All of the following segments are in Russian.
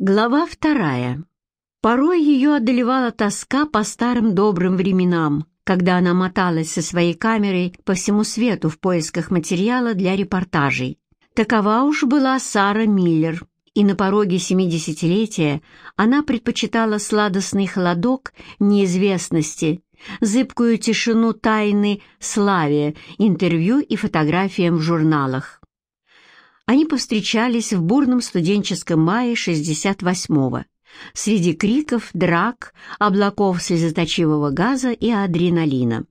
Глава вторая. Порой ее одолевала тоска по старым добрым временам, когда она моталась со своей камерой по всему свету в поисках материала для репортажей. Такова уж была Сара Миллер, и на пороге семидесятилетия она предпочитала сладостный холодок неизвестности, зыбкую тишину тайны славе, интервью и фотографиям в журналах. Они повстречались в бурном студенческом мае 68-го, среди криков, драк, облаков слезоточивого газа и адреналина.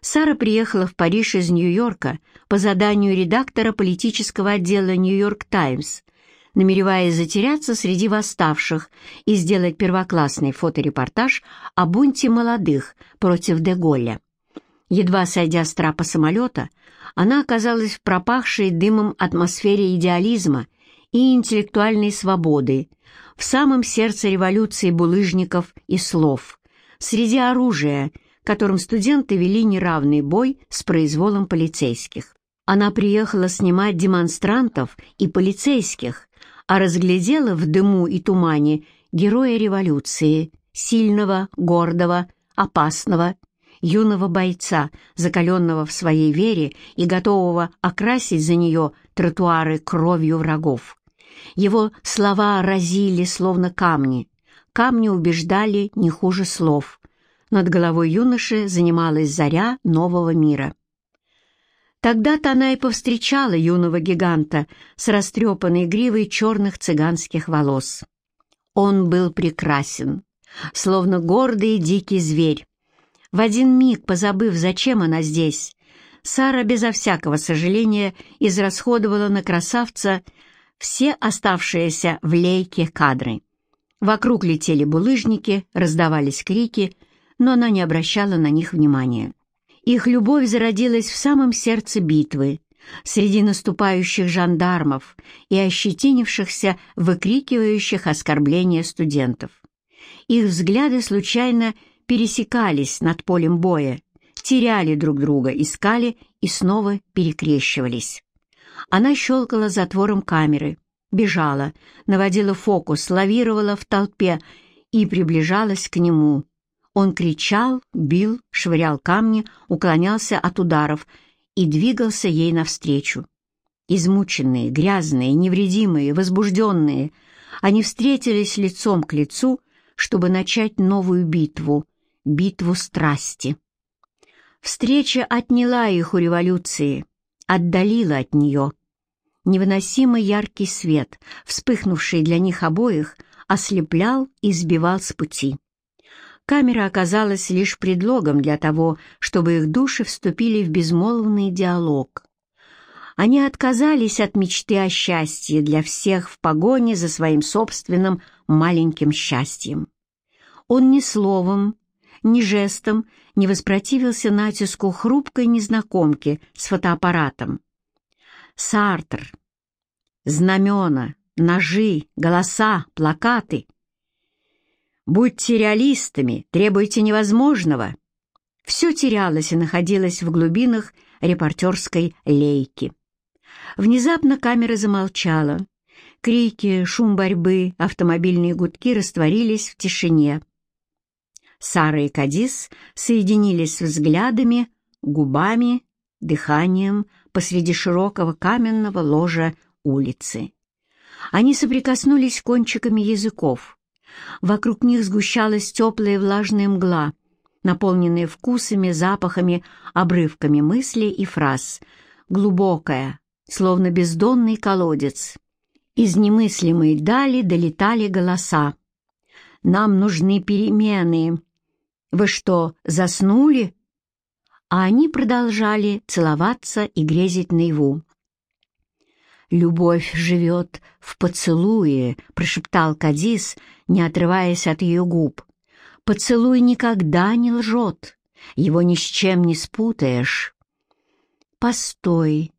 Сара приехала в Париж из Нью-Йорка по заданию редактора политического отдела «Нью-Йорк Таймс», намереваясь затеряться среди восставших и сделать первоклассный фоторепортаж о бунте молодых против Деголя. Едва сойдя с трапа самолета, она оказалась в пропахшей дымом атмосфере идеализма и интеллектуальной свободы, в самом сердце революции булыжников и слов, среди оружия, которым студенты вели неравный бой с произволом полицейских. Она приехала снимать демонстрантов и полицейских, а разглядела в дыму и тумане героя революции, сильного, гордого, опасного, юного бойца, закаленного в своей вере и готового окрасить за нее тротуары кровью врагов. Его слова разили, словно камни. Камни убеждали не хуже слов. Над головой юноши занималась заря нового мира. Тогда-то она и повстречала юного гиганта с растрепанной гривой черных цыганских волос. Он был прекрасен, словно гордый дикий зверь, в один миг, позабыв, зачем она здесь, Сара безо всякого сожаления израсходовала на красавца все оставшиеся в лейке кадры. Вокруг летели булыжники, раздавались крики, но она не обращала на них внимания. Их любовь зародилась в самом сердце битвы, среди наступающих жандармов и ощетинившихся, выкрикивающих оскорбления студентов. Их взгляды случайно пересекались над полем боя, теряли друг друга, искали и снова перекрещивались. Она щелкала затвором камеры, бежала, наводила фокус, лавировала в толпе и приближалась к нему. Он кричал, бил, швырял камни, уклонялся от ударов и двигался ей навстречу. Измученные, грязные, невредимые, возбужденные, они встретились лицом к лицу, чтобы начать новую битву, битву страсти. Встреча отняла их у революции, отдалила от нее. Невыносимо яркий свет, вспыхнувший для них обоих, ослеплял и сбивал с пути. Камера оказалась лишь предлогом для того, чтобы их души вступили в безмолвный диалог. Они отказались от мечты о счастье для всех в погоне за своим собственным маленьким счастьем. Он ни словом, ни жестом не воспротивился натиску хрупкой незнакомки с фотоаппаратом. Сартр. Знамена, ножи, голоса, плакаты. Будьте реалистами, требуйте невозможного. Все терялось и находилось в глубинах репортерской лейки. Внезапно камера замолчала. Крики, шум борьбы, автомобильные гудки растворились в тишине. Сара и Кадис соединились взглядами, губами, дыханием посреди широкого каменного ложа улицы. Они соприкоснулись кончиками языков. Вокруг них сгущалась теплая влажная мгла, наполненная вкусами, запахами, обрывками мыслей и фраз, глубокая, словно бездонный колодец. Из немыслимой дали долетали голоса. «Нам нужны перемены», вы что, заснули?» А они продолжали целоваться и грезить наяву. «Любовь живет в поцелуе», — прошептал Кадис, не отрываясь от ее губ. «Поцелуй никогда не лжет, его ни с чем не спутаешь». «Постой,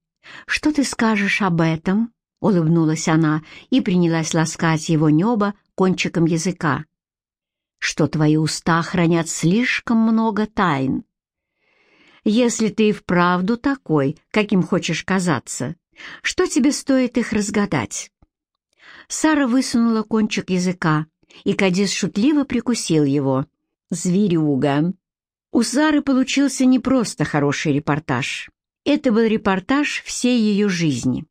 что ты скажешь об этом?» — улыбнулась она и принялась ласкать его небо кончиком языка что твои уста хранят слишком много тайн. Если ты и вправду такой, каким хочешь казаться, что тебе стоит их разгадать? Сара высунула кончик языка, и Кадис шутливо прикусил его. «Зверюга!» У Сары получился не просто хороший репортаж. Это был репортаж всей ее жизни.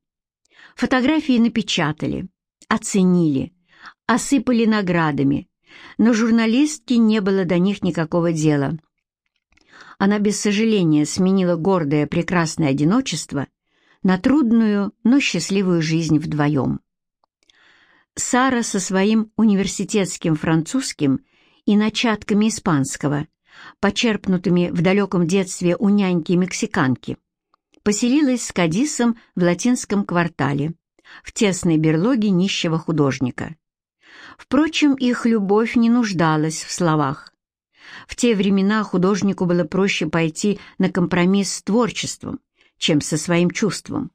Фотографии напечатали, оценили, осыпали наградами, но журналистке не было до них никакого дела. Она без сожаления сменила гордое прекрасное одиночество на трудную, но счастливую жизнь вдвоем. Сара со своим университетским французским и начатками испанского, почерпнутыми в далеком детстве у няньки-мексиканки, поселилась с Кадисом в латинском квартале, в тесной берлоге нищего художника. Впрочем, их любовь не нуждалась в словах. В те времена художнику было проще пойти на компромисс с творчеством, чем со своим чувством.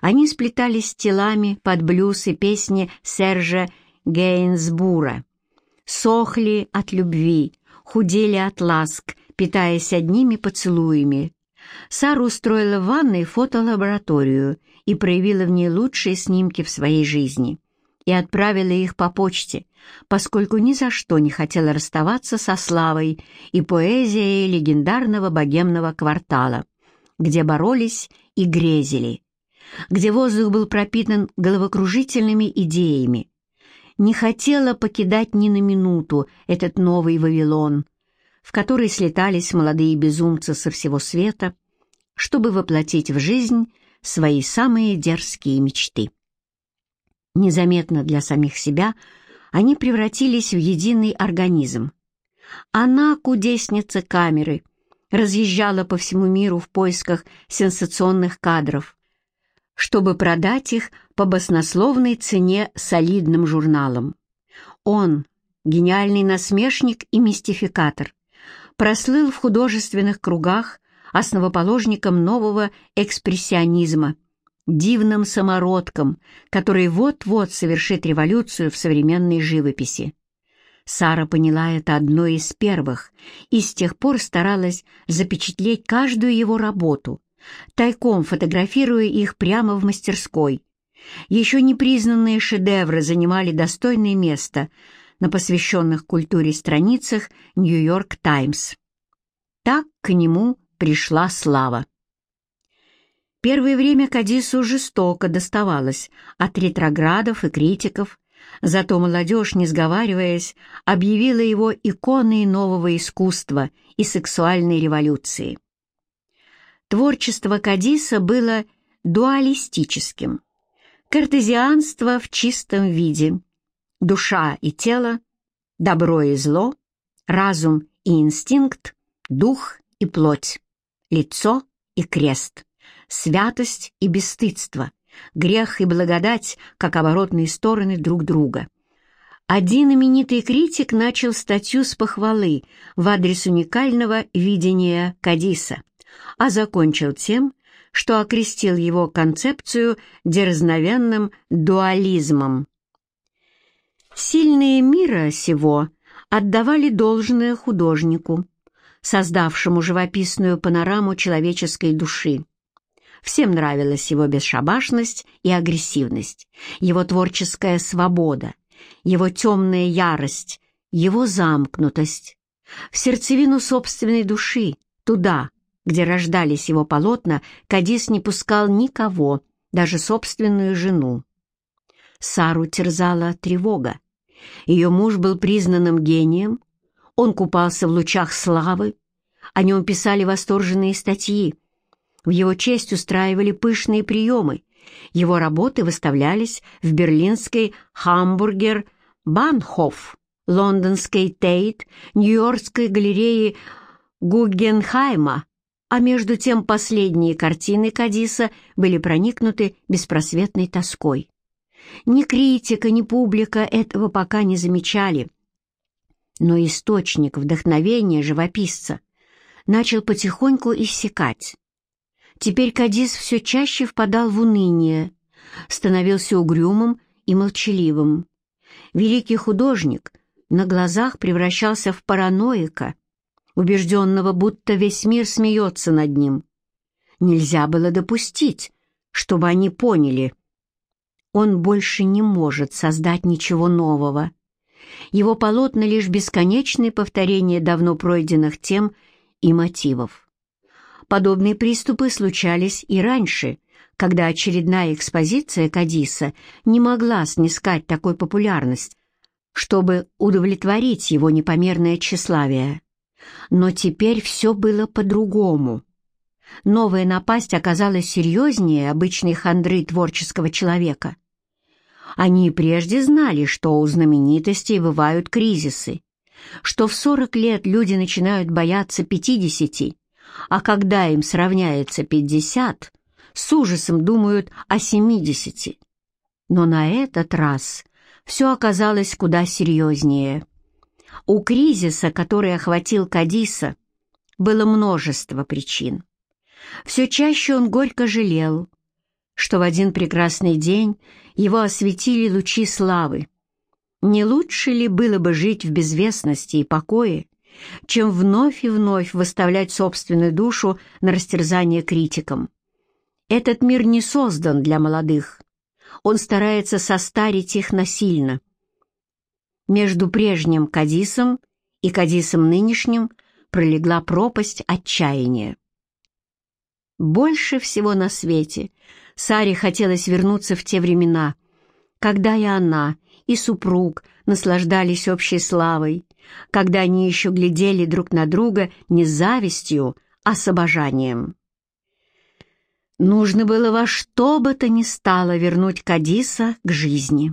Они сплетались телами под блюз и песни Сержа Гейнсбура. Сохли от любви, худели от ласк, питаясь одними поцелуями. Сара устроила в ванной фотолабораторию и проявила в ней лучшие снимки в своей жизни и отправила их по почте, поскольку ни за что не хотела расставаться со славой и поэзией легендарного богемного квартала, где боролись и грезили, где воздух был пропитан головокружительными идеями. Не хотела покидать ни на минуту этот новый Вавилон, в который слетались молодые безумцы со всего света, чтобы воплотить в жизнь свои самые дерзкие мечты. Незаметно для самих себя они превратились в единый организм. Она, кудесница камеры, разъезжала по всему миру в поисках сенсационных кадров, чтобы продать их по баснословной цене солидным журналам. Он, гениальный насмешник и мистификатор, прослыл в художественных кругах основоположником нового экспрессионизма, дивным самородком, который вот-вот совершит революцию в современной живописи. Сара поняла это одной из первых и с тех пор старалась запечатлеть каждую его работу, тайком фотографируя их прямо в мастерской. Еще непризнанные шедевры занимали достойное место на посвященных культуре страницах «Нью-Йорк Таймс». Так к нему пришла слава. Первое время Кадису жестоко доставалось от ретроградов и критиков, зато молодежь, не сговариваясь, объявила его иконой нового искусства и сексуальной революции. Творчество Кадиса было дуалистическим. Картезианство в чистом виде. Душа и тело, добро и зло, разум и инстинкт, дух и плоть, лицо и крест, святость и бесстыдство, грех и благодать как оборотные стороны друг друга. Один именитый критик начал статью с похвалы в адрес уникального видения Кадиса – а закончил тем, что окрестил его концепцию дерзновенным дуализмом. Сильные мира сего отдавали должное художнику, создавшему живописную панораму человеческой души. Всем нравилась его бесшабашность и агрессивность, его творческая свобода, его темная ярость, его замкнутость. В сердцевину собственной души, туда, где рождались его полотна, Кадис не пускал никого, даже собственную жену. Сару терзала тревога. Ее муж был признанным гением, он купался в лучах славы, о нем писали восторженные статьи, в его честь устраивали пышные приемы, его работы выставлялись в берлинской «Хамбургер Банхоф», лондонской «Тейт», нью-йоркской галерее Гугенхайма, а между тем последние картины Кадиса были проникнуты беспросветной тоской. Ни критика, ни публика этого пока не замечали. Но источник вдохновения живописца начал потихоньку иссякать. Теперь Кадис все чаще впадал в уныние, становился угрюмым и молчаливым. Великий художник на глазах превращался в параноика, убежденного, будто весь мир смеется над ним. Нельзя было допустить, чтобы они поняли. Он больше не может создать ничего нового. Его полотна — лишь бесконечное повторение давно пройденных тем и мотивов. Подобные приступы случались и раньше, когда очередная экспозиция Кадиса не могла снискать такой популярность, чтобы удовлетворить его непомерное тщеславие. Но теперь все было по-другому. Новая напасть оказалась серьезнее обычной хандры творческого человека. Они прежде знали, что у знаменитостей бывают кризисы, что в 40 лет люди начинают бояться 50, а когда им сравняется 50, с ужасом думают о 70. Но на этот раз все оказалось куда серьезнее. У кризиса, который охватил Кадиса, было множество причин. Все чаще он горько жалел, что в один прекрасный день его осветили лучи славы. Не лучше ли было бы жить в безвестности и покое, чем вновь и вновь выставлять собственную душу на растерзание критикам? Этот мир не создан для молодых. Он старается состарить их насильно. Между прежним Кадисом и Кадисом нынешним пролегла пропасть отчаяния. Больше всего на свете Саре хотелось вернуться в те времена, когда и она, и супруг наслаждались общей славой, когда они еще глядели друг на друга не завистью, а с обожанием. Нужно было во что бы то ни стало вернуть Кадиса к жизни.